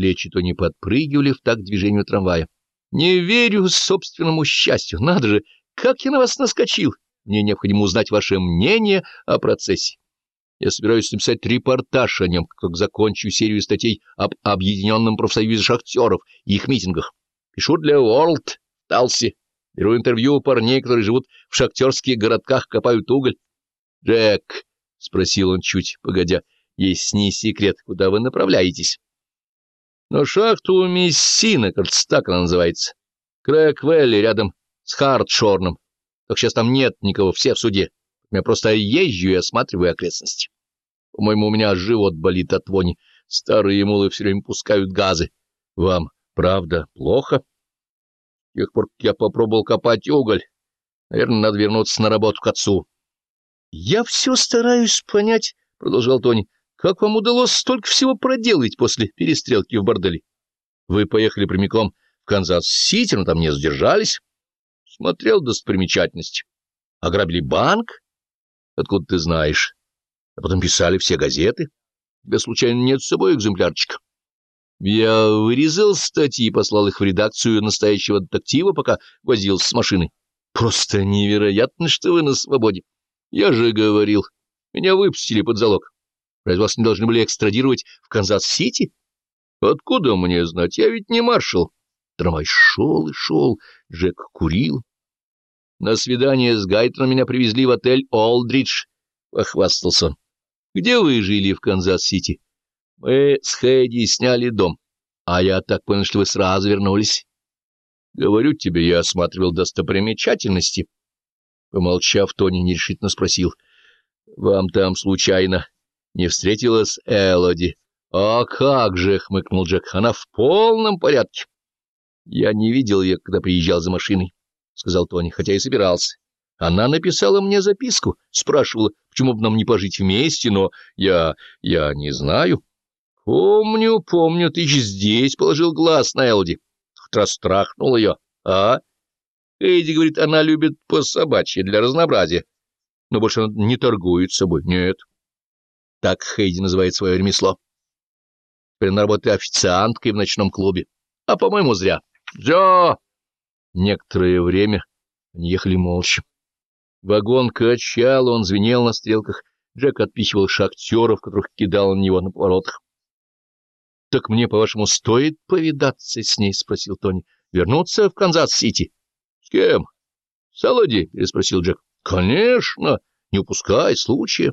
Плечи то не подпрыгивали в такт движению трамвая. «Не верю собственному счастью. Надо же, как я на вас наскочил! Мне необходимо узнать ваше мнение о процессе. Я собираюсь написать репортаж о нем, как закончу серию статей об Объединенном профсоюзе шахтеров и их митингах. Пишу для World, Талси. Беру интервью у парней, которые живут в шахтерских городках, копают уголь. — Джек, — спросил он чуть погодя, — есть не секрет, куда вы направляетесь? — На шахту Мессина, кажется, так она называется. Крэк-Вэлли рядом с Хардшорном. Так сейчас там нет никого, все в суде. Я просто езжу и осматриваю окрестности. По-моему, у меня живот болит от вони. Старые мулы все время пускают газы. Вам, правда, плохо? С тех пор, я попробовал копать уголь, наверное, надо вернуться на работу к отцу. — Я все стараюсь понять, — продолжал Тони, — как вам удалось столько всего проделать после перестрелки в борделе? Вы поехали прямиком в Канзас-Сити, но там не задержались. Смотрел достопримечательности. Ограбили банк? Откуда ты знаешь? Об этом писали все газеты. Тебя, случайно, нет с собой экземплярчика? Я вырезал статьи и послал их в редакцию настоящего детектива, пока возился с машиной. Просто невероятно, что вы на свободе. Я же говорил, меня выпустили под залог. Разве вас не должны были экстрадировать в Канзас-Сити? Откуда мне знать? Я ведь не маршал. Трамвай шел и шел, Джек курил. На свидание с Гайтоном меня привезли в отель «Олдридж», — похвастался он. — Где вы жили в Канзас-Сити? — Мы с Хэдди сняли дом, а я так понял, что вы сразу вернулись. — Говорю тебе, я осматривал достопримечательности. Помолчав, Тони нерешительно спросил. — Вам там случайно не встретилась Элоди? — А как же, — хмыкнул Джек, — она в полном порядке. Я не видел ее, когда приезжал за машиной сказал Тони, хотя и собирался. Она написала мне записку, спрашивала, почему бы нам не пожить вместе, но я... я не знаю. Помню, помню, ты же здесь положил глаз на. Хоть растрахнул ее, а? Эйди говорит, она любит по собачьи для разнообразия. Но больше она не торгует собой. Нет. Так Хейди называет свое ремесло. Теперь она работает официанткой в ночном клубе. А, по-моему, зря. Джо! Некоторое время они ехали молча. Вагон качал, он звенел на стрелках. Джек отпихивал шахтеров, которых кидал на него на поворотах. — Так мне, по-вашему, стоит повидаться с ней? — спросил Тони. — Вернуться в Канзас-Сити? — С кем? — Салади? — переспросил Джек. — Конечно, не упускай случая.